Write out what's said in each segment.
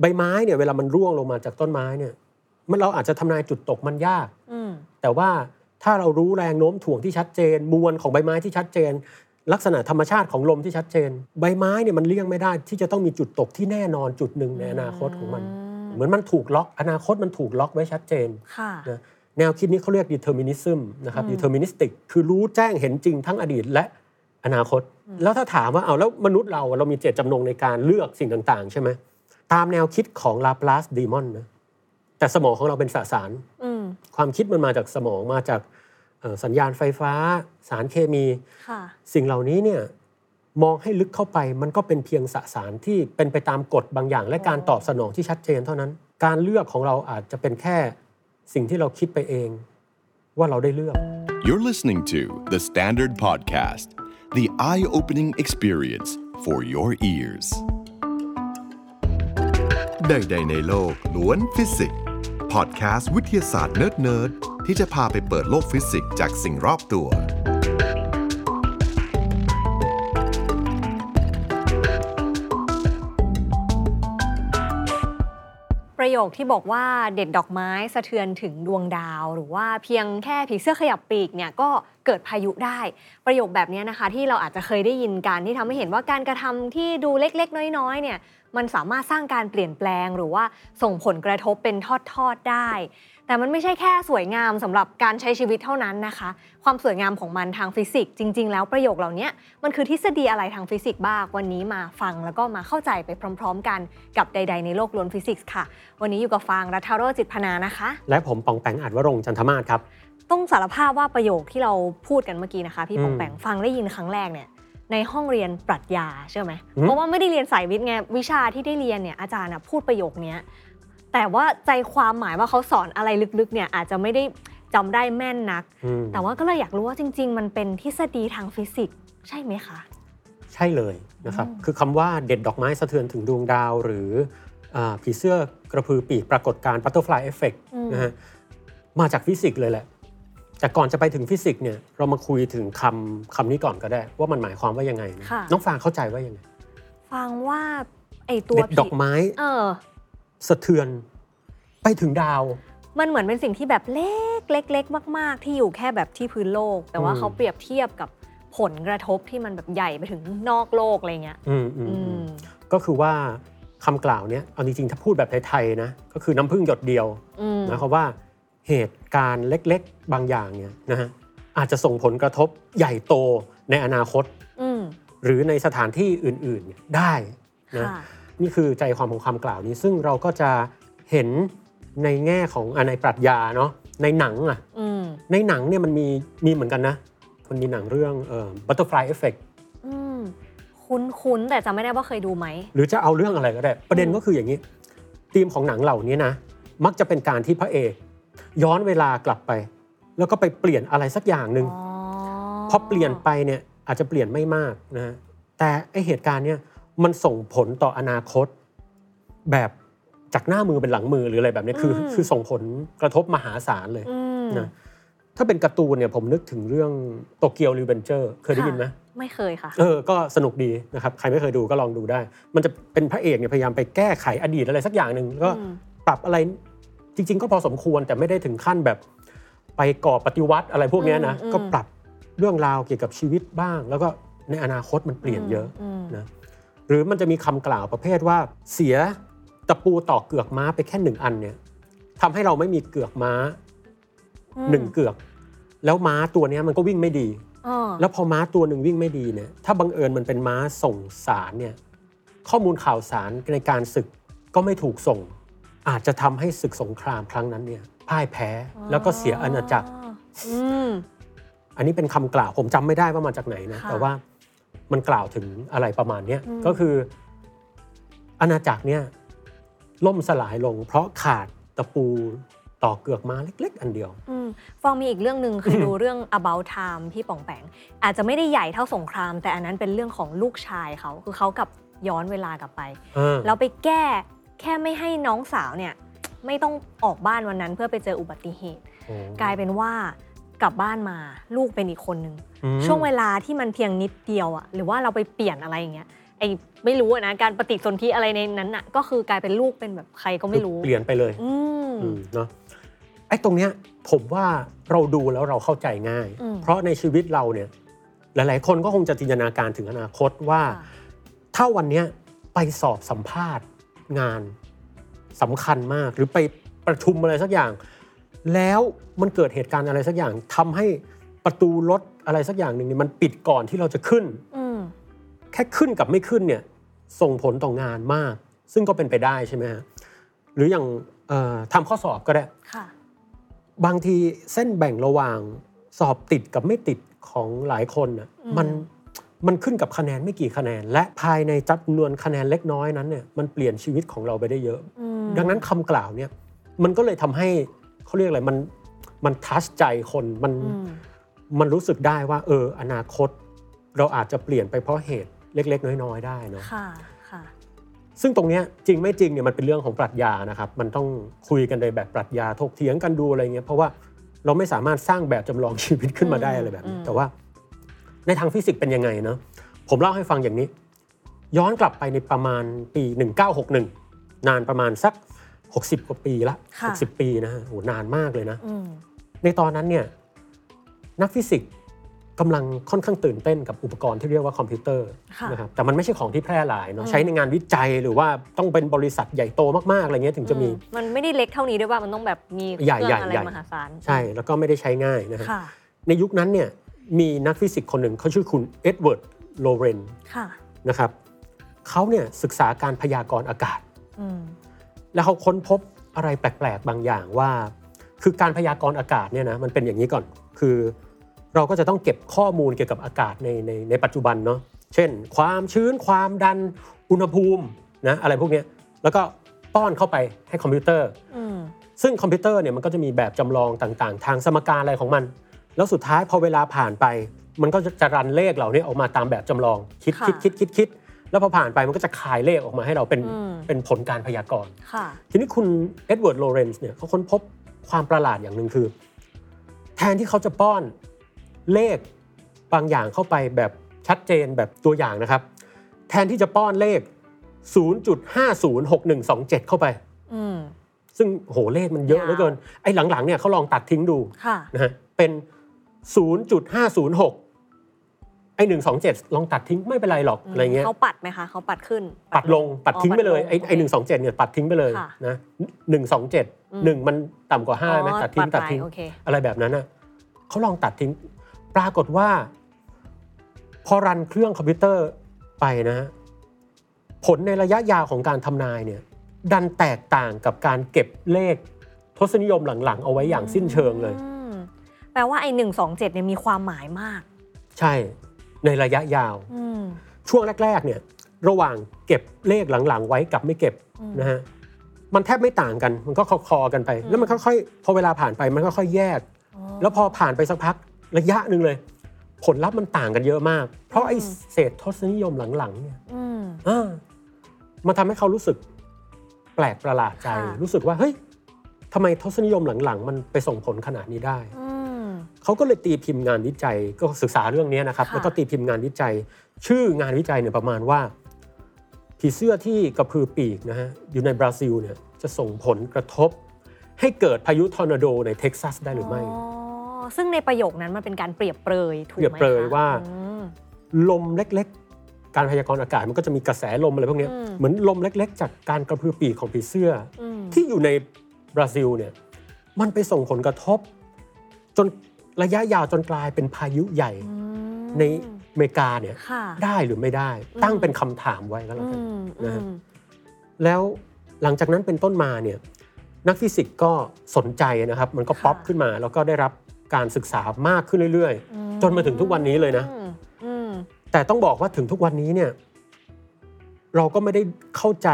ใบไม้เนี่ยเวลามันร่วงลงมาจากต้นไม้เนี่ย มันเราอาจจะทำนายจุดตกมันยาก อืม แต่ว่าถ้าเรารู้แรงโน้มถ่วงที่ชัดเจน มวลของใบไม้ที่ชัดเจน ลักษณะธรรมชาติของลมที่ชัดเจน ใบไม้เนี่ยมันเลี่ยงไม่ได้ที่จะต้องมีจุดตกที่แน่นอนจุดหนึ่งในอนาคตของมันเหมือนมันถูกล็อก อนาคตมันถูกล็อกไว้ชัดเจน ค่ะ นะแนวคิดนี้เขาเรียก determinism นะครับ อืม deterministic คือรู้แจ้งเห็นจริงทั้งอดีตและอนาคต แล้วถ้าถามว่าเอาแล้วมนุษย์เราเรามีเจตจำนงในการเลือกสิ่งต่าง ๆ ใช่ไหม ตามแนวคิดของ Laplace Demon นะแต่สมองของเราเป็นสสารอืมความคิดมันมาจากสมองมาจากเอ่อสัญญาณไฟฟ้า สารเคมีค่ะสิ่งเหล่านี้เนี่ยมองให้ลึกเข้าไปมันก็เป็นเพียงสสารที่เป็นไปตามกฎบางอย่าง และการตอบสนองที่ชัดเจนเท่านั้น การเลือกของเราอาจจะเป็นแค่สิ่งที่เราคิดไปเอง ว่าเราได้เลือก You're listening to The Standard Podcast, the eye opening experience for your ears. ใด ๆ ในโลกล้วนฟิสิกส์พอดแคสต์วิทยาศาสตร์เนิร์ดๆที่จะพาไปเปิดโลกฟิสิกส์จากสิ่งรอบตัว ประโยคที่บอกว่าเด็ดดอกไม้สะเทือนถึงดวงดาว หรือว่าเพียงแค่ผีเสื้อขยับปีกเนี่ยก็เกิดพายุได้ ประโยคแบบนี้นะคะ ที่เราอาจจะเคยได้ยินกันที่ทำให้เห็นว่าการกระทำที่ดูเล็กๆ น้อยๆเนี่ย มันสามารถสร้างการเปลี่ยนแปลงหรือว่าส่งผลกระทบเป็นทอดๆได้ แต่มันไม่ใช่แค่สวยงามสำหรับการใช้ชีวิตเท่านั้นนะคะ ความสวยงามของมันทางฟิสิกส์จริง ๆ แล้วประโยคเหล่านี้มันคือทฤษฎีอะไรทางฟิสิกส์บ้างวันนี้มาฟังแล้วก็มาเข้าใจไปพร้อม ๆ กันกับใด ๆ ในโลกล้วนฟิสิกส์ค่ะ วันนี้อยู่กับฟางรัฐโรจน์จิตพนานะคะ และผมปองแปงอัดวรงค์จันทมาศครับต้องสารภาพว่าประโยคที่เราพูดกันเมื่อกี้นะคะ พี่อืมปองแปงฟังได้ยินครั้งแรกเนี่ย ในห้องเรียนปรัชญาใช่ไหมอืมเพราะว่าไม่ได้เรียนสายวิทย์ไงวิชาที่ได้เรียนเนี่ยอาจารย์อะพูดประโยคเนี้ยแต่ว่าใจความหมายว่าเขาสอนอะไรลึกๆเนี่ยอาจจะไม่ได้จำได้แม่นนักอืมแต่ว่าก็เลยอยากรู้ว่าจริง ๆ มันเป็นทฤษฎีทางฟิสิกส์ใช่ไหมคะ ใช่เลยนะครับอืมคือคำว่าเด็ดดอกไม้สะเทือนถึงดวงดาว หรืออาผีเสื้อกระพือปีกปรากฏการณ์ butterfly effect นะฮะมาจากฟิสิกส์เลยแหละ แต่ก่อนจะไปถึงฟิสิกส์เนี่ยเรามาคุยถึงคำคำนี้ก่อนก็ได้ ว่ามันหมายความว่ายังไงนะค่ะ น้องฟางเข้าใจว่ายังไงฟังว่าไอตัวเด็ดดอกผีไม้เออ สะเทือน ไปถึงดาว มันเหมือนเป็นสิ่งที่แบบเล็กเล็กเล็กมาก ๆ ที่อยู่แค่แบบที่พื้นโลก แต่ว่าอืม เขาเปรียบเทียบกับผลกระทบที่มันแบบใหญ่ไปถึงนอกโลกอะไรเงี้ย อืมอืมอือืม ม ก็คือว่าคำกล่าวเนี้ยเอาจริงๆถ้าพูดแบบไทยๆนะก็คือน้ำพึ่งหยดเดียวอืม หมายความว่า เหตุการณ์เล็กๆ บางอย่างเนี่ยนะฮะอาจจะส่งผลกระทบใหญ่โตในอนาคต อืมหรือในสถานที่อื่นๆเนี่ยได้นะ ค่ะ นี่คือใจความของคำกล่าวนี้ ซึ่งเราก็จะเห็นในแง่ของอะในปรัชญาเนาะในหนังอะอืมในหนังเนี่ยมันมีมีเหมือนกันนะมันมีหนังเรื่องเอ่อ butterfly effect อืมคุ้นคุ้นๆแต่จำไม่ได้ว่าเคยดูไหม หรือจะเอาเรื่องอะไรก็ได้ ประเด็นก็คืออย่างนี้ธีมของหนังเหล่านี้นะมักจะเป็นการที่พระเอก ย้อนเวลากลับไป แล้วก็ไปเปลี่ยนอะไรสักอย่างหนึ่งอ๋อพอเปลี่ยนไปเนี่ยอาจจะเปลี่ยนไม่มากนะฮะแต่ไอเหตุการณ์เนี่ยมันส่งผลต่ออนาคต แบบจากหน้ามือเป็นหลังมือหรืออะไรแบบนี้คือ คือส่งผลกระทบมหาศาลเลยอืมนะถ้าเป็นการ์ตูนเนี่ยผมนึกถึงเรื่องโตเกียวรีเวนเจอร์เคยได้ยินไหมไม่เคยค่ะ เออ ก็สนุกดีนะครับ ใครไม่เคยดูก็ลองดูได้ มันจะเป็นพระเอกเนี่ยพยายามไปแก้ไขอดีตอะไรสักอย่างหนึ่งแล้วก็อืมปรับอะไร จริง ๆ ก็พอสมควรแต่ไม่ได้ถึงขั้นแบบไปก่อปฏิวัติอะไรพวกเนี้ยนะอืม ก็ปรับเรื่องราวเกี่ยวกับชีวิตบ้าง แล้วก็ในอนาคตมันเปลี่ยนเยอะ มนะ หรือมันจะมีคำกล่าวประเภทว่าเสียตะปูต่อเกือกม้าไปแค่หนึ่งอันเนี่ยทำให้เราไม่มีเกือกม้าอืมหนึ่งเกือก แล้วม้าตัวเนี้ยมันก็วิ่งไม่ดีอ๋อแล้วพอม้าตัวหนึ่งวิ่งไม่ดีเนี่ยถ้าบังเอิญมันเป็นม้าส่งสารเนี่ยข้อมูลข่าวสารในการศึกก็ไม่ถูกส่ง อาจจะทำให้ศึกสงครามครั้งนั้นเนี่ยพ่ายแพ้แล้วก็เสียอาณาจักร อืม อันนี้เป็นคำกล่าวผมจำไม่ได้ว่ามาจากไหนนะค่ะแต่ว่ามันกล่าวถึงอะไรประมาณเนี้ยอืม ก็คืออาณาจักรเนี่ยล่มสลายลง เพราะขาดตะปูต่อเกือกม้าเล็ก ๆ อันเดียว อืมฟองมีอีกเรื่องหนึ่งคือ ดูเรื่อง about time พี่ป่องแปงอาจจะไม่ได้ใหญ่เท่าสงคราม แต่อันนั้นเป็นเรื่องของลูกชายเขาคือเขากับย้อนเวลากลับไปอ่าแล้วไปแก้ แค่ไม่ให้น้องสาวเนี่ยไม่ต้องออกบ้านวันนั้นเพื่อไปเจออุบัติเหตุ โอ้ กลายเป็นว่ากลับบ้านมาลูกเป็นอีกคนนึง อืม ช่วงเวลาที่มันเพียงนิดเดียวอะหรือว่าเราไปเปลี่ยนอะไรอย่างเงี้ยไอ้ไม่รู้อะนะการปฏิสนธิอะไรในนั้นอะก็คือกลายเป็นลูกเป็นแบบใครก็ไม่รู้เปลี่ยนไปเลยอืม อืมเนาะไอ้ตรงเนี้ยผมว่าเราดูแล้วเราเข้าใจง่าย อืม เพราะในชีวิตเราเนี่ยหลาย ๆ คนก็คงจะจินตนาการถึงอนาคตว่า ค่ะถ้าวันเนี้ยไปสอบสัมภาษณ์ งานสำคัญมากหรือไปประชุมอะไรสักอย่าง แล้วมันเกิดเหตุการณ์อะไรสักอย่างทำให้ประตูรถอะไรสักอย่างหนึ่งเนี่ยมันปิดก่อนที่เราจะขึ้นอืมแค่ขึ้นกับไม่ขึ้นเนี่ยส่งผลต่องานมาก ซึ่งก็เป็นไปได้ใช่ไหมฮะหรืออย่างเอ่อทำข้อสอบก็ได้ค่ะบางทีเส้นแบ่งระหว่างสอบติดกับไม่ติดของหลายคนน่ะอืมมัน มันขึ้นกับคะแนนไม่กี่คะแนน และภายในจำนวนคะแนนเล็กน้อยนั้นเนี่ยมันเปลี่ยนชีวิตของเราไปได้เยอะอืมดังนั้นคำกล่าวเนี่ยมันก็เลยทำให้เขาเรียกอะไรมันมันทัชใจคนมันอืมมันรู้สึกได้ว่าเอออนาคต เราอาจจะเปลี่ยนไปเพราะเหตุเล็ก ๆ น้อย ๆ ได้เนาะค่ะค่ะซึ่งตรงเนี้ยจริงไม่จริงเนี่ยมันเป็นเรื่องของปรัชญานะครับมันต้องคุยกันในแบบปรัชญาถกเถียงกันดูอะไรเงี้ยเพราะว่าเราไม่สามารถสร้างแบบจำลองชีวิตขึ้นมาได้อะไรแบบนี้อืมแต่ว่า ในทางฟิสิกส์เป็นยังไงเนาะผมเล่าให้ฟังอย่างนี้ ย้อนกลับไปในประมาณปี 1961 นานประมาณสัก 60 กว่าปีละค่ะ60 ปีนะฮะโหนานมากเลยนะอืมในตอนนั้นเนี่ยนักฟิสิกส์กำลังค่อนข้างตื่นเต้นกับอุปกรณ์ที่เรียกว่าคอมพิวเตอร์ค่ะนะครับแต่มันไม่ใช่ของที่แพร่หลายเนาะอืมใช้ในงานวิจัยหรือว่าต้องเป็นบริษัทใหญ่โตมากๆอะไรเงี้ยถึงจะมีอืมันไม่ได้เล็กเท่านี้ด้วยว่ามันต้องแบบมีเคใหญ่รื่องใหญ่อะไรใหญ่มหาศาลใช่แล้วก็ไม่ได้ใช้ง่ายนะฮะค่ะในยุคนั้นเนี่ย มีนักฟิสิกส์คนหนึ่งเขาชื่อคุณเอ็ดเวิร์ดโลเรนค่ะนะครับเขาเนี่ยศึกษาการพยากรณ์อากาศอืมแล้วเขาค้นพบอะไรแปลก ๆ บางอย่างว่า คือการพยากรณ์อากาศเนี่ยนะมันเป็นอย่างนี้ก่อน คือเราก็จะต้องเก็บข้อมูลเกี่ยวกับอากาศในในในปัจจุบันเนาะเช่น ความชื้นความดันอุณหภูมินะอะไรพวกเนี้ยแล้วก็ป้อนเข้าไปให้คอมพิวเตอร์อืมซึ่งคอมพิวเตอร์เนี่ยมันก็จะมีแบบจำลองต่างๆ ทางสมการอะไรของมัน แล้วสุดท้ายพอเวลาผ่านไป มันก็จะ run เลขเหล่านี้ออกมาตามแบบจำลองคิดค่ะคิดคิดคิดคิดแล้วพอผ่านไปมันก็จะคายเลขออกมาให้เราเป็นอืมเป็นผลการพยากรณ์ค่ะทีนี้คุณเอ็ดเวิร์ดโลเรนซ์เนี่ยเขาค้นพบความประหลาดอย่างหนึ่งคือ แทนที่เขาจะป้อนเลขบางอย่างเข้าไปแบบชัดเจนแบบตัวอย่างนะครับ แทนที่จะป้อนเลข 0.506127 เข้าไปอืมซึ่งโหเลขมันเยอะยาวเหลือเกินไอ้หลังๆเนี่ยเขาลองตัดทิ้งดูค่ะนะฮะเป็น 0.506 ไอ้127ลองตัดทิ้งไม่เป็นไรหรอกอะไรเงี้ยเขาปัดไหมคะเขาปัดขึ้น ปัดลงปัดทิ้งไปเลยอ๋อไอ้ไอ้หนึ่งสองเจ็ดเนี่ยปัดทิ้งไปเลยค่ะนะหนึ่งสองเจ็ดอืมหนึ่งมันต่ำกว่าห้าไหมอ๋อตัดทิ้งปัตัดดไปทิ้งโอเคอะไรแบบนั้นน่ะเขาลองตัดทิ้ง ปรากฏว่า พอรันเครื่องคอมพิวเตอร์ไปนะฮะผลในระยะยาวของการทำนายเนี่ย ดันแตกต่างกับการเก็บเลขทศนิยมหลังๆ เอาไว้อย่างสิ้นเชิงเลยอืม แปลว่าไอ้หนึ่งสองเจ็ดเนี่ยมีความหมายมาก ใช่ในระยะยาว อืม ช่วงแรกๆเนี่ยระหว่างเก็บเลขหลังๆ ไว้กับไม่เก็บอืม นะฮะมันแทบไม่ต่างกันมันก็คอๆกันไป อืม แล้วมันค่อยๆพอเวลาผ่านไปมันก็ค่อยแยก อ๋อ แล้วพอผ่านไปสักพักระยะหนึ่งเลย ผลลัพธ์มันต่างกันเยอะมาก เพราะไอ้อืม เศษทศนิยมหลังๆเนี่ย อืม อ่ามันทำให้เขารู้สึกแปลกประหลาดใจ ค่ะ รู้สึกว่าเฮ้ยทำไมทศนิยมหลังๆ มันไปส่งผลขนาดนี้ได้ อืม เขาก็เลยตีพิมพ์งานวิจัยก็ศึกษาเรื่องนี้นะครับค่ะแล้วก็ตีพิมพ์งานวิจัย ชื่องานวิจัยเนี่ยประมาณว่า ผีเสื้อที่กระพือปีกนะฮะอยู่ในบราซิลเนี่ยจะส่งผลกระทบ ให้เกิดพายุทอร์นาโดในเท็กซัสได้หรือไม่อ๋อซึ่งในประโยคนั้นมันเป็นการเปรียบเปรยถูกไหมเปรียบเปรยคะว่าอืมลมเล็กๆ การพยากรณ์อากาศมันก็จะมีกระแสลมอะไรพวกเนี้ยอืมเหมือนลมเล็ก ๆ จากการกระพือปีกของผีเสื้อออืมที่อยู่ในบราซิลเนี่ยมันไปส่งผลกระทบ จน ระยะยาวจนกลายเป็นพายุใหญ่อืมในอเมริกาเนี่ยค่ะได้หรือไม่ได้อืมตั้งเป็นคำถามไว้ก็แล้วกันอืมนะฮะอืมแล้วหลังจากนั้นเป็นต้นมาเนี่ยนักฟิสิกส์ก็สนใจนะครับ มันก็ค่ะป๊อปขึ้นมาแล้วก็ได้รับการศึกษามากขึ้นเรื่อยอืจนมาถึงทุกวันนี้เลยนะอืมอืมๆแต่ต้องบอกว่าถึงทุกวันนี้เนี่ยเราก็ไม่ได้เข้าใจ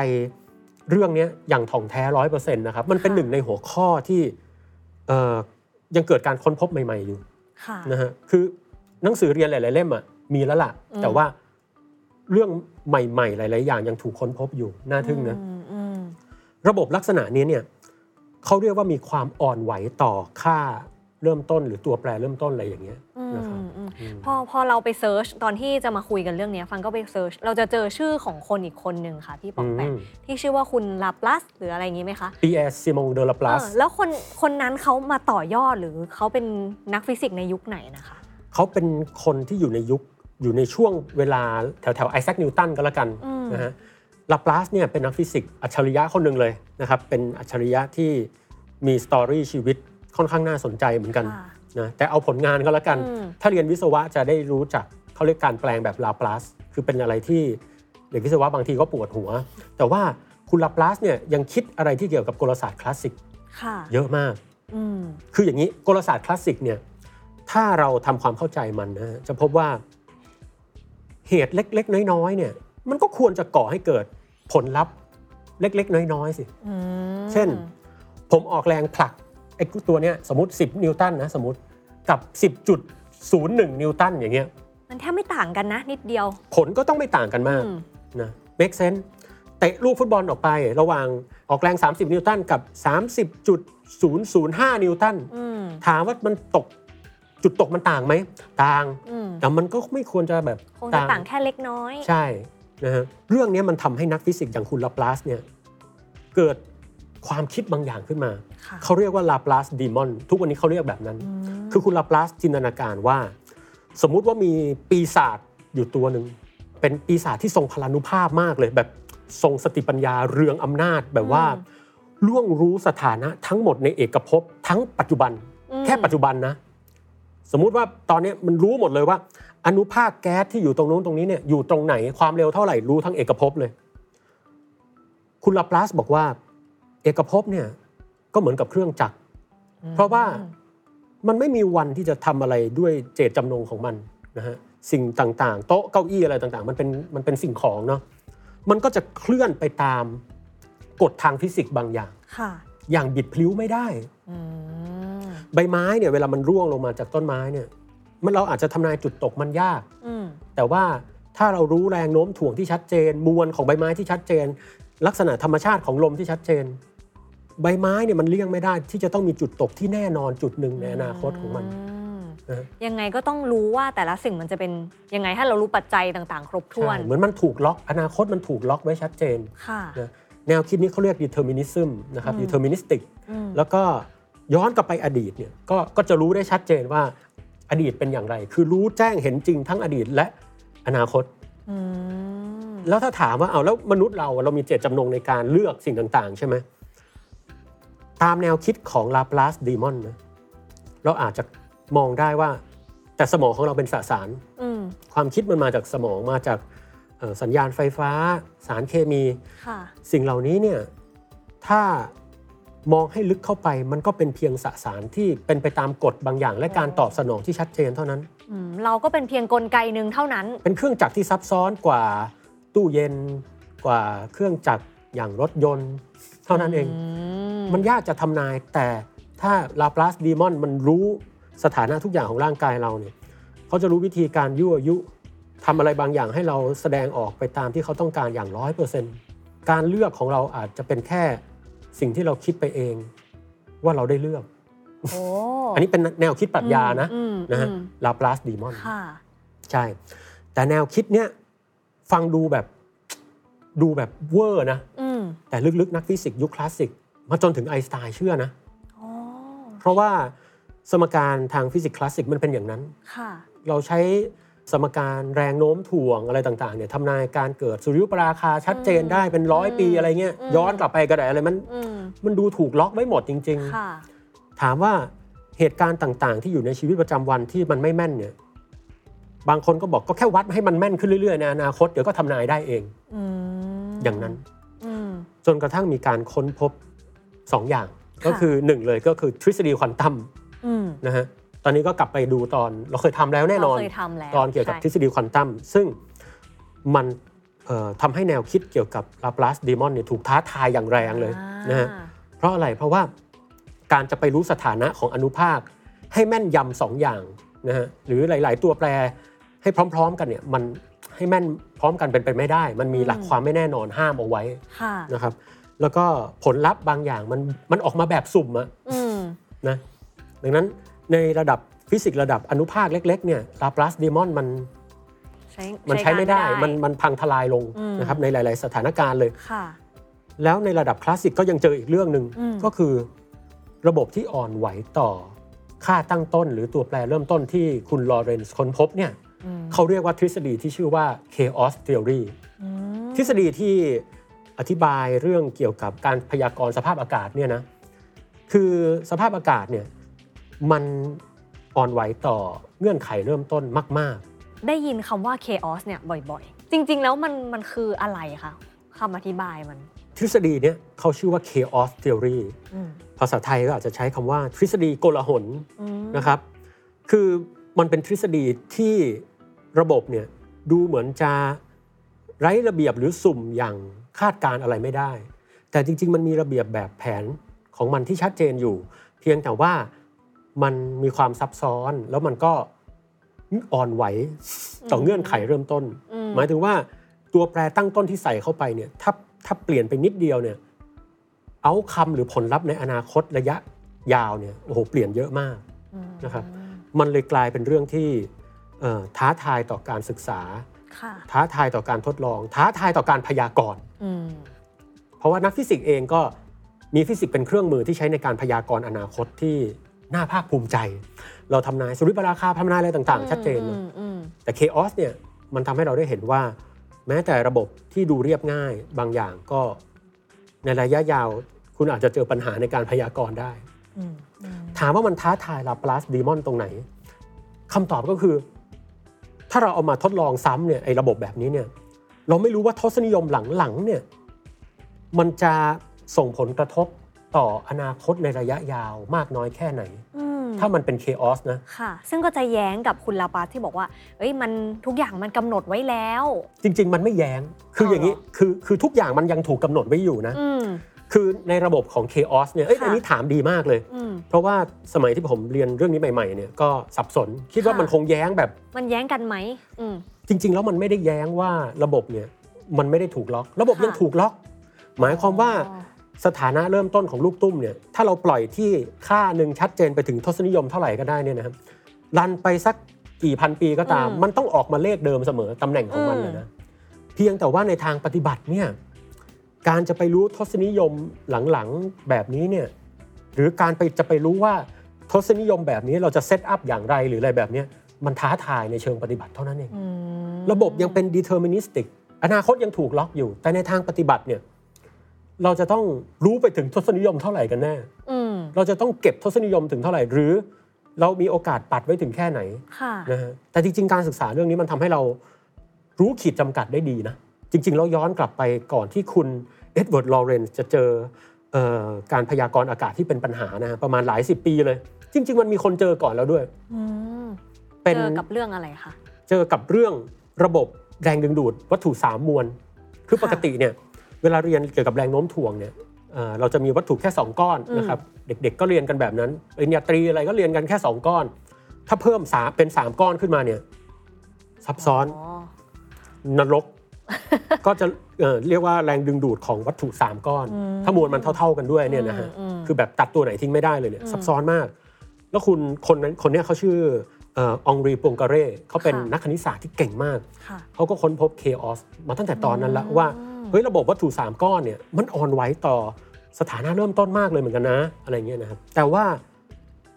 เรื่องเนี้ยอย่างถ่องแท้ร้อยเปอร์เซ็นต์นะครับ มันเป็นหนึ่งในหัวข้อที่เอ่อ ยังเกิดการค้นพบใหม่ ๆอยู่ค่ะนะฮะคือหนังสือเรียนหลาย ๆ เล่มอะมีแล้วล่ะอืมแต่ว่าเรื่องใหม่ ๆ หลาย ๆ อย่างยังถูกค้นพบอยู่น่าทึ่งนะอืมอืมระบบลักษณะนี้เนี่ยเขาเรียกว่ามีความอ่อนไหวต่อค่า เริ่มต้นหรือตัวแปรเริ่มต้นอะไรอย่างเงี้ยอืมนะครับอืมอืมพอพอเราไป search ตอนที่จะมาคุยกันเรื่องเนี้ยฟังก็ไป search เราจะเจอชื่อของคนอีกคนหนึ่งค่ะพี่ปองแปงอืมที่ชื่อว่าคุณลาปลัสหรืออะไรอย่างงี้ไหมคะ P.S. ซิมงเดอลาปลัสเออแล้วคนคนนั้นเขามาต่อยอดหรือเขาเป็นนักฟิสิกส์ในยุคไหนนะคะเขาเป็นคนที่อยู่ในยุคอยู่ในช่วงเวลาแถวแถวไอแซคนิวตันก็แล้วกันอืมนะฮะลาปลัสเนี่ยเป็นนักฟิสิกส์อัจฉริยะคนหนึ่งเลยนะครับเป็นอัจฉริยะที่มี story ชีวิต ค่อนข้างน่าสนใจเหมือนกันค่ะนะแต่เอาผลงานก็แล้วกันอืมถ้าเรียนวิศวะจะได้รู้จักเขาเรียกการแปลงแบบลาปลัสคือเป็นอะไรที่เด็กวิศวะบางทีก็ปวดหัว แต่ว่าคุณลาปลัสเนี่ยยังคิดอะไรที่เกี่ยวกับกลศาสตร์คลาสสิกค่ะเยอะมากอืมคืออย่างนี้กลศาสตร์คลาสสิกเนี่ยถ้าเราทำความเข้าใจมันนะฮะจะพบว่าเหตุเล็ก ๆ น้อยๆเนี่ย มันก็ควรจะก่อให้เกิดผลลัพธ์เล็ก ๆ น้อยๆสิอืมเช่น ผมออกแรงผลัก ไอ้ตัวเนี้ยสมมติ 10 นิวตันนะสมมติกับ 10.01 นิวตันอย่างเงี้ยมันแทบไม่ต่างกันนะ นิดเดียว ผลก็ต้องไม่ต่างกันมากอืมนะ make sense เตะลูกฟุตบอลออกไป ระหว่างออกแรง 30 นิวตันกับ 30.005 นิวตันอืมถามว่ามันตกจุดตกมันต่างไหมต่างอืมแต่มันก็ไม่ควรจะแบบคงจะต่างแค่เล็กน้อย ใช่นะฮะเรื่องนี้มันทำให้นักฟิสิกส์อย่างคุณลาปลาสเนี่ย เกิด ความคิดบางอย่างขึ้นมาค่ะเขาเรียกว่าลาปลาสดีมอนทุกวันนี้เขาเรียกแบบนั้นอืมคือคุณลาปลาสจินตนาการว่า สมมุติว่ามีปีศาจอยู่ตัวหนึ่งเป็นปีศาจที่ทรงพลานุภาพมากเลย แบบทรงสติปัญญาเรืองอำนาจแบบว่าล่วงรู้สถานะทั้งหมดในเอกภพทั้งปัจจุบันอืมแค่ปัจจุบันนะ สมมุติว่าตอนนี้มันรู้หมดเลยว่า อนุภาคแก๊สที่อยู่ตรงนู้นตรงนี้เนี่ยอยู่ตรงไหนความเร็วเท่าไหร่รู้ทั้งเอกภพเลย คุณลาปลาสบอกว่า เอกภพเนี่ยก็เหมือนกับเครื่องจักร เพราะว่ามันไม่มีวันที่จะทำอะไรด้วยเจตจำนงของมันนะฮะสิ่งต่างๆ โต๊ะเก้าอี้อะไรต่างๆ มันเป็นมันเป็นสิ่งของเนาะมันก็จะเคลื่อนไปตามกฎทางฟิสิกส์บางอย่างค่ะอย่างบิดพลิ้วไม่ได้อืมใบไม้เนี่ยเวลามันร่วงลงมาจากต้นไม้เนี่ยมันเราอาจจะทำนายจุดตกมันยากอืมแต่ว่าถ้าเรารู้แรงโน้มถ่วงที่ชัดเจน มวลของใบไม้ที่ชัดเจน ลักษณะธรรมชาติของลมที่ชัดเจน ใบไม้เนี่ยมันเลี่ยงไม่ได้ที่จะต้องมีจุดตกที่แน่นอนจุดหนึ่งในอนาคตของมันอืมนะฮะ ยังไงก็ต้องรู้ว่าแต่ละสิ่งมันจะเป็นยังไงถ้าเรารู้ปัจจัยต่างๆ ครบถ้วน ใช่เหมือนมันถูกล็อกอนาคตมันถูกล็อกไว้ชัดเจน ค่ะ นะแนวคิดนี้เขาเรียก determinism นะครับ อืม deterministic อืมแล้วก็ย้อนกลับไปอดีตเนี่ยก็ก็จะรู้ได้ชัดเจนว่าอดีตเป็นอย่างไร คือรู้แจ้งเห็นจริงทั้งอดีตและอนาคต อืมแล้วถ้าถามว่าเอาแล้วมนุษย์เราเรามีเจตจำนงในการเลือกสิ่งต่าง ๆ ใช่ไหม ตามแนวคิดของลาปลาสดีมอนนะเราอาจจะมองได้ว่า แต่สมองของเราเป็นสสารอืมความคิดมันมาจากสมองมาจากเอ่อสัญญาณไฟฟ้า สารเคมีค่ะสิ่งเหล่านี้เนี่ยถ้ามองให้ลึกเข้าไปมันก็เป็นเพียงสสารที่เป็นไปตามกฎบางอย่าง และการตอบสนองที่ชัดเจนเท่านั้นอืมเราก็เป็นเพียงกลไกหนึ่งเท่านั้น เป็นเครื่องจักรที่ซับซ้อนกว่าตู้เย็นกว่าเครื่องจักรอย่างรถยนต์ เท่านั้นเองมมันยากจะทำนายแต่ถ้าลาปลาสดีมอนมันรู้สถานะทุกอย่างของร่างกายเราเนี่ยเขาจะรู้วิธีการยั่วยุทำอะไรบางอย่างให้เราแสดงออกไปตามที่เขาต้องการอย่างร้อยเปอร์เซ็นต์การเลือกของเราอาจจะเป็นแค่สิ่งที่เราคิดไปเอง ว่าเราได้เลือกโอ้อันนี้เป็นแนวคิดปรัชญานะอืมนะฮะอืม Laplace's demon ค่ะใช่ แต่แนวคิดเนี้ยฟังดูแบบดูแบบเวอร์นะอืม แต่ลึกๆ นักฟิสิกส์ยุคคลาสสิกมาจนถึงไอน์สไตน์เชื่อนะอ๋อเพราะว่าสมการทางฟิสิกส์คลาสสิกมันเป็นอย่างนั้นค่ะเราใช้สมการแรงโน้มถ่วงอะไรต่างๆเนี่ยทำนายการเกิดสุริยุปราคาชัดเจนได้เป็นร้อยปีอะไรเงี้ยอืมย้อนกลับไปก็ได้อะไรมันอืมมันดูถูกล็อกไว้หมดจริงๆค่ะถามว่าเหตุการณ์ต่างๆ ที่อยู่ในชีวิตประจำวันที่มันไม่แม่นเนี่ยบางคนก็บอกก็แค่วัดให้มันแม่นขึ้นเรื่อยๆในอนาคตเดี๋ยวก็ทำนายได้เองอืมอย่างนั้นอืม จนกระทั่งมีการค้นพบ 2 อย่างค่ะก็คือ 1 เลยก็คือทฤษฎีควอนตัมอืมนะฮะตอนนี้ก็กลับไปดูตอนเราเคยทำแล้วแน่นอนเราเคยทำแล้วตอนเกี่ยวกับใช่ทฤษฎีควอนตัมซึ่งมันเอ่อทำให้แนวคิดเกี่ยวกับลาปลาสดีมอนเนี่ยถูกท้าทายอย่างแรงเลยนะฮะอ่าเพราะอะไรเพราะว่าการจะไปรู้สถานะของอนุภาค ให้แม่นยำสองอย่างนะฮะหรือหลาย ๆ ตัวแปรให้พร้อม ๆ กันเนี่ยมัน ให้แม่นพร้อมกันเป็นไปไม่ได้ มันมีหลักความไม่แน่นอนห้ามเอาไว้ค่ะนะครับ แล้วก็ผลลัพธ์บางอย่างมันมันออกมาแบบสุ่มอะอืมนะดังนั้นในระดับฟิสิกส์ระดับอนุภาคเล็ก ๆ เนี่ยลาปลัสเดมอนมันใช้มันใช้ไม่ได้การมันมันพังทลายลงอืมนะครับในหลาย ๆ สถานการณ์เลยค่ะแล้วในระดับคลาสสิกก็ยังเจออีกเรื่องหนึ่งอืมก็คือ ระบบที่อ่อนไหวต่อค่าตั้งต้น หรือตัวแปรเริ่มต้นที่คุณลอเรนซ์ค้นพบเนี่ยอืม เขาเรียกว่าทฤษฎีที่ชื่อว่า chaos theory อืมทฤษฎีที่อธิบายเรื่องเกี่ยวกับการพยากรณ์สภาพอากาศเนี่ยนะคือสภาพอากาศเนี่ยมันอ่อนไหวต่อเงื่อนไขเริ่มต้นมากได้ยินคำว่า chaos เนี่ยบ่อยๆ จริง ๆ แล้วมันมันคืออะไรคะคำอธิบายมันๆทฤษฎีเนี้ยเขาชื่อว่า chaos theory อืมภาษาไทยก็อาจจะใช้คำว่าทฤษฎีโกลาหลอืมนะครับ คือมันเป็นทฤษฎีที่ ระบบเนี่ยดูเหมือนจะไร้ระเบียบหรือสุ่มอย่างคาดการณ์อะไรไม่ได้ แต่จริง ๆ มันมีระเบียบแบบแผนของมันที่ชัดเจนอยู่ เพียงแต่ว่ามันมีความซับซ้อนแล้วมันก็อ่อนไหวต่อเงื่อนไขเริ่มต้นอืมหมายถึงว่าตัวแปรตั้งต้นที่ใส่เข้าไปเนี่ยถ้าถ้าเปลี่ยนไปนิดเดียวเนี่ยเอาคำหรือผลลัพธ์ในอนาคตระยะยาวเนี่ยโอ้โหเปลี่ยนเยอะมากอืมนะครับ มันเลยกลายเป็นเรื่องที่เอ่อ ท้าทายต่อการศึกษาค่ะท้าทายต่อการทดลอง ท้าทายต่อการพยากรณ์อืมเพราะว่านักฟิสิกส์เองก็มีฟิสิกส์เป็นเครื่องมือที่ใช้ในการพยากรณ์อนาคตที่น่าภาคภูมิใจ เราทำนายสุริยุปราคาทำนายอะไรต่างๆ ชัดเจนเนอะอืมอืมแต่ chaos เนี่ยมันทำให้เราได้เห็นว่า แม้แต่ระบบที่ดูเรียบง่ายบางอย่างก็ในระยะยาวคุณอาจจะเจอปัญหาในการพยากรณ์ได้อืมอืมถามว่ามันท้าทายลาปลัสดีมอนตรงไหนคำตอบก็คือ ถ้าเราเอามาทดลองซ้ำเนี่ยไอ้ระบบแบบนี้เนี่ยเราไม่รู้ว่าทศนิยมหลังๆเนี่ยมันจะส่งผลกระทบต่ออนาคตในระยะยาวมากน้อยแค่ไหนอืมถ้ามันเป็นเคออสนะค่ะ ซึ่งก็จะแย้งกับคุณลาปาสที่บอกว่าเอ้ยมันทุกอย่างมันกำหนดไว้แล้ว จริง ๆ มันไม่แย้ง คือเอาอย่างนี้เหรอคือคือทุกอย่างมันยังถูกกำหนดไว้อยู่นะอืม คือในระบบของ Chaos เนี่ยเอ้ยค่ะอันนี้ถามดีมากเลย อืม เพราะว่าสมัยที่ผมเรียนเรื่องนี้ใหม่ๆเนี่ยก็สับสน คิดว่าค่ะ มันคงแย้งแบบมันแย้งกันไหมอืม จริง ๆ แล้วมันไม่ได้แย้งว่าระบบเนี่ยมันไม่ได้ถูกล็อก ระบบค่ะ ยังถูกล็อก หมายความว่าอ๋อสถานะเริ่มต้นของลูกตุ้มเนี่ยถ้าเราปล่อยที่ค่าหนึ่งชัดเจนไปถึงทศนิยมเท่าไหร่ก็ได้เนี่ยนะครับรันไปสักกี่พันปีก็ตามอืมมันต้องออกมาเลขเดิมเสมอตำแหน่งของมันอืมเลยนะเพียงแต่ว่าในทางปฏิบัติเนี่ย การจะไปรู้ทศนิยมหลังๆแบบนี้เนี่ยหรือการไปจะไปรู้ว่าทศนิยมแบบนี้เราจะเซตอัพอย่างไรหรืออะไรแบบเนี้ยมันท้าทายในเชิงปฏิบัติเท่านั้นเองอืมระบบยังเป็น deterministic อนาคตยังถูกล็อกอยู่ แต่ในทางปฏิบัติเนี่ยเราจะต้องรู้ไปถึงทศนิยมเท่าไหร่กันแน่อืมเราจะต้องเก็บทศนิยมถึงเท่าไหร่ หรือ เรามีโอกาสปัดไว้ถึงแค่ไหนค่ะนะฮะแต่จริงๆการศึกษาเรื่องนี้มันทำให้เรารู้ขีดจำกัดได้ดีนะ จริงๆเราย้อนกลับไปก่อนที่คุณเอ็ดเวิร์ดลอเรนซ์จะเจอเอ่อการพยากรณ์อากาศที่เป็นปัญหานะฮะประมาณหลายสิบปีเลย จริง ๆ มันมีคนเจอก่อนแล้วด้วยอืมเป็นเจอกับเรื่องอะไรคะเจอกับเรื่องระบบแรงดึงดูดวัตถุสามมวลคือค่ะปกติเนี่ยเวลาเรียนเกี่ยวกับแรงโน้มถ่วงเนี่ยเอ่อเราจะมีวัตถุแค่ 2 ก้อนอืมนะครับเด็กๆ ก็เรียนกันแบบนั้นปริญญาตรีอะไรก็เรียนกันแค่ 2 ก้อน ถ้าเพิ่มสามเป็น 3 ก้อนขึ้นมาเนี่ยซับซ้อนอ๋อนรก ก็จะเอ่อเรียกว่าแรงดึงดูดของวัตถุ 3 ก้อนอืมถ้ามวลมันเท่า ๆกันด้วยเนี่ยนะฮะอืมคือแบบตัดตัวไหนทิ้งไม่ได้เลยเนี่ยอืมซับซ้อนมาก แล้วคุณคนนั้นคนเนี้ยเขาชื่อเอองรีปงการ่เขาเป็นค่ะนักคณิตศาสตร์ที่เก่งมากค่ะเขาก็ค้นพบ chaos มาตั้งแต่ตอนนั้นละอืมว่าเฮ้ยระบบวัตถุ 3 ก้อนเนี่ยมันอ่อนไหวต่อสถานะเริ่มต้นมากเลยเหมือนกันนะ อะไรเงี้ยนะครับแต่ว่า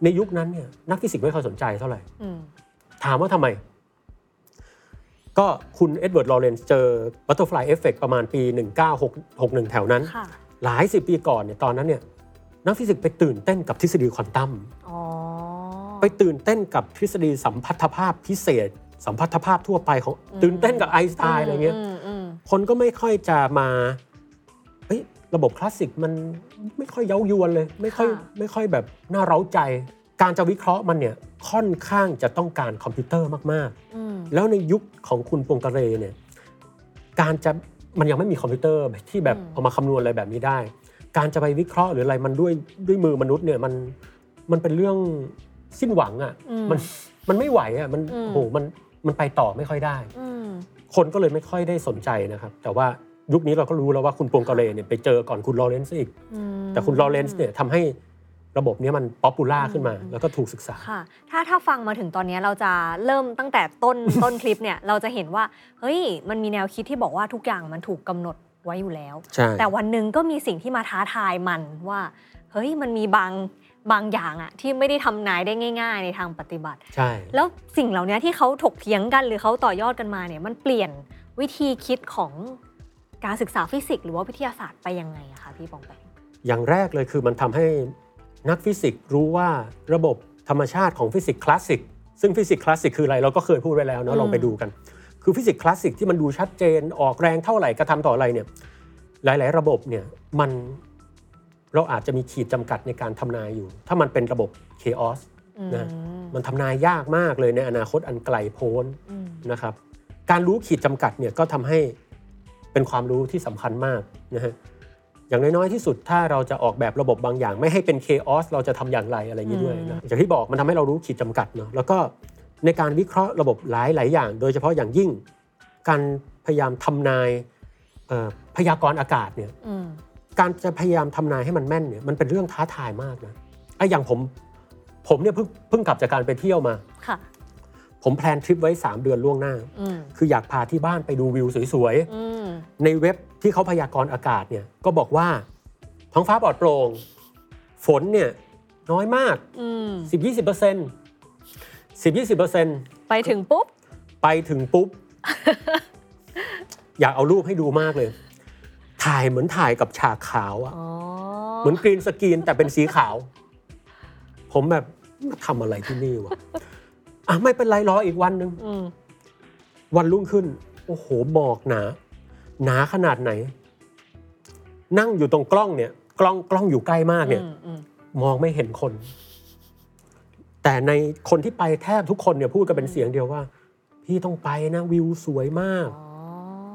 ในยุคนั้นเนี่ยนักฟิสิกส์ไม่ค่อยสนใจเท่าไหร่อืมถามว่าทำไม ก็คุณเอ็ดเวิร์ดลอเรนซ์เจอ butterfly effect ประมาณปี 1961 แถวนั้นค่ะหลายสิบปีก่อนเนี่ยตอนนั้นเนี่ยนักฟิสิกส์ไปตื่นเต้นกับทฤษฎีควอนตัมอ๋อไปตื่นเต้นกับทฤษฎีสัมพัทธภาพพิเศษ สัมพัทธภาพทั่วไปของตื่นเต้นกับไอน์สไตน์อะไรเงี้ยอืมคนก็ไม่ค่อยจะมาเอ้ยระบบคลาสสิกมันไม่ค่อยเย้ายวนเลย ไม่ค่อยไม่ค่อยแบบน่าเร้าใจ การจะวิเคราะห์มันเนี่ยค่อนข้างจะต้องการคอมพิวเตอร์มากอืมๆ แล้วในยุคของคุณปวงกะเรเนี่ยการจะมันยังไม่มีคอมพิวเตอร์ที่แบบเอามาคำนวณอะไรแบบนี้ได้ การจะไปวิเคราะห์หรืออะไรมันด้วยด้วยมือมนุษย์เนี่ยมันมันเป็นเรื่องสิ้นหวังอ่ะอืมมันมันไม่ไหวอ่ะมันอืมโหมันมันไปต่อไม่ค่อยได้อืมคนก็เลยไม่ค่อยได้สนใจนะครับ แต่ว่ายุคนี้เราก็รู้แล้วว่าคุณปวงกะเรเนี่ยไปเจอก่อนคุณลอเรนซ์อีกอืมแต่คุณลอเรนซ์เนี่ยทำให้ ระบบเนี้ยมัน popular ขึ้นมา แล้วก็ถูกศึกษาค่ะ ถ้าถ้าฟังมาถึงตอนนี้เราจะเริ่มตั้งแต่ต้นต้นคลิปเนี่ยเราจะเห็นว่าเฮ้ยมันมีแนวคิดที่บอกว่าทุกอย่างมันถูกกำหนดไว้อยู่แล้วใช่แต่วันหนึ่งก็มีสิ่งที่มาท้าทายมันว่าเฮ้ยมันมีบางบางอย่างอะที่ไม่ได้ทำนายได้ง่าย ๆ ในทางปฏิบัติ ใช่ แล้วสิ่งเหล่านี้ที่เขาถกเถียงกันหรือเขาต่อยอดกันมาเนี่ยมันเปลี่ยนวิธีคิดของการศึกษาฟิสิกส์หรือว่าวิทยาศาสตร์ไปยังไงอะคะพี่ปองแปงอย่างแรกเลยคือมันทำให้ นักฟิสิกส์รู้ว่าระบบธรรมชาติของฟิสิกส์คลาสสิกซึ่งฟิสิกส์คลาสสิกคืออะไรเราก็เคยพูดไว้แล้วอืเนาะมลองไปดูกัน คือฟิสิกส์คลาสสิกที่มันดูชัดเจนออกแรงเท่าไหร่กระทำต่ออะไรเนี่ยหลาย ๆ ระบบเนี่ยมันเราอาจจะมีขีดจำกัดในการทำนายอยู่ ถ้ามันเป็นระบบ chaos อืมนะมันทำนายยากมากเลยในอนาคตอันไกลโพ้นอืมนะครับการรู้ขีดจำกัดเนี่ยก็ทำให้เป็นความรู้ที่สำคัญมากนะฮะ อย่างน้อยๆที่สุดถ้าเราจะออกแบบระบบบางอย่าง ไม่ให้เป็น chaos เราจะทำอย่างไรอะไรอย่างนี้ด้วยนะอย่างที่บอกมันทำให้เรารู้ขีดจำกัดเนาะแล้วก็ในการวิเคราะห์ระบบหลายหลายๆอย่าง โดยเฉพาะอย่างยิ่ง การพยายามทำนายเอ่อพยากรณ์อากาศเนี่ยอืมการจะพยายามทำนายให้มันแม่นเนี่ยมันเป็นเรื่องท้าทายมากนะไอ้อย่างผมผมเนี่ยเพิ่งเพิ่งกลับจากการไปเที่ยวมาค่ะ ผมแพลนทริปไว้ 3 เดือนล่วงหน้าอืมคืออยากพาที่บ้านไปดูวิวสวยอืมๆในเว็บที่เขาพยากรณ์อากาศเนี่ยก็บอกว่า ท้องฟ้าปลอดโปร่ง ฝนเนี่ยน้อยมากอืม10-20%เปอร์เซ็นต์10-20%ไปถึงปุ๊บ ไปถึงปุ๊บ อยากเอารูปให้ดูมากเลย ถ่ายเหมือนถ่ายกับฉากขาวอะอ๋อเหมือนกรีนสกรีนแต่เป็นสีขาว ผมแบบมาทำอะไรที่นี่วะ อะไม่เป็นไรรออีกวันหนึ่งอืมวันรุ่งขึ้น โอ้โหหมอกหนา หนาขนาดไหน นั่งอยู่ตรงกล้องเนี่ย กล้องกล้องอยู่ใกล้มากเนี่ย อืมอืมมองไม่เห็นคน แต่ในคนที่ไปแทบทุกคนเนี่ยพูดกันเป็นเสียงเดียวว่า พี่ต้องไปนะวิวสวยมาก อ๋อ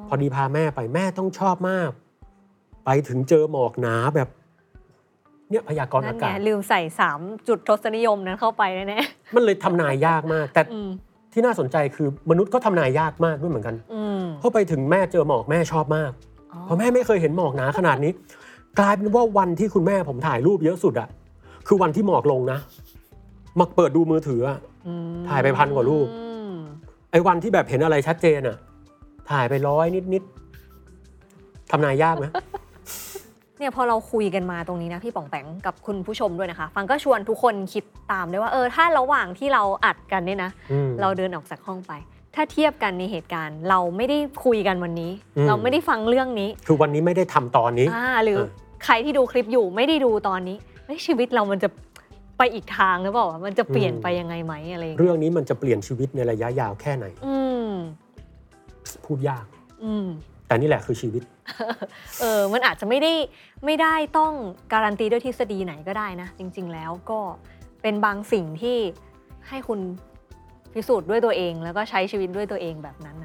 พอดีพาแม่ไปแม่ต้องชอบมาก ไปถึงเจอหมอกหนาแบบ เนี่ยพยากรณ์นั่อานกาไงศลืมใส่สามจุดทศนิยมนั้นเข้าไปแน่มันเลยทำนายยากมาก แต่ๆอืมที่น่าสนใจคือมนุษย์ก็ทำนายยากมากด้วยเหมือนกันอืมเพราะไปถึงแม่เจอหมอกแม่ชอบมากอ๋อเพราะแม่ไม่เคยเห็นหมอกหนาขนาดนี้ กลายเป็นว่าวันที่คุณแม่ผมถ่ายรูปเยอะสุดอะคือวันที่หมอกลงนะมาเปิดดูมือถืออะอืมถ่ายไปพันกว่ารูปอืมไอ้วันที่แบบเห็นอะไรชัดเจนอะถ่ายไปร้อยนิดๆทำนายยากไหม เนี่ยพอเราคุยกันมาตรงนี้นะพี่ป๋องแปงกับคุณผู้ชมด้วยนะคะ ฟังก็ชวนทุกคนคิดตามด้วยว่าเออถ้าระหว่างที่เราอัดกันเนี่ยนะ อืม เราเดินออกจากห้องไป ถ้าเทียบกันในเหตุการณ์ เราไม่ได้คุยกันวันนี้ อืม เราไม่ได้ฟังเรื่องนี้คือวันนี้ไม่ได้ทำตอนนี้ อ่าหรือเออ ใครที่ดูคลิปอยู่ไม่ได้ดูตอนนี้เฮ้ยชีวิตเรามันจะไปอีกทางหรือเปล่าวะมันจะเปลี่ยนไปยังไงไหมอะไรอย่างเงี้ยเรื่องนี้มันจะเปลี่ยนชีวิตในระยะยาวแค่ไหน อืมพูดยาก อืม แต่นี่แหละคือชีวิต เออ มันอาจจะไม่ได้ไม่ได้ต้องการันตีด้วยทฤษฎีไหนก็ได้นะ จริง ๆ แล้วก็เป็นบางสิ่งที่ให้คุณพิสูจน์ด้วยตัวเอง แล้วก็ใช้ชีวิตด้วยตัวเองแบบนั้น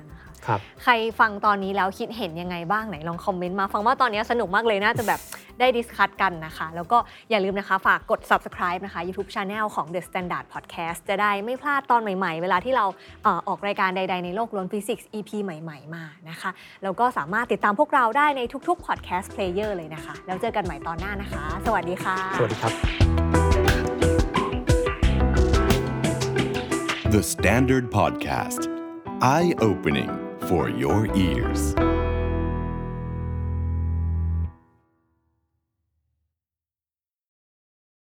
คะครับใครฟังตอนนี้แล้วคิดเห็นยังไงบ้างไหนลองคอมเมนต์มา ฟังว่าตอนนี้สนุกมากเลยน่าจะแบบได้ดิสคัตกันนะคะ แล้วก็อย่าลืมนะคะฝากกด subscribe นะคะ YouTube Channel ของ The Standard Podcast จะได้ไม่พลาดตอนใหม่ ๆ เวลาที่เราเอ่อออกรายการใด ๆ ในโลกล้วนฟิสิกส์ EP ใหม่ ๆ มานะคะ แล้วก็สามารถติดตามพวกเราได้ในทุก ๆ podcast player เลยนะคะ แล้วเจอกันใหม่ตอนหน้านะคะ สวัสดีค่ะ สวัสดีครับ The Standard Podcast, eye opening for your ears.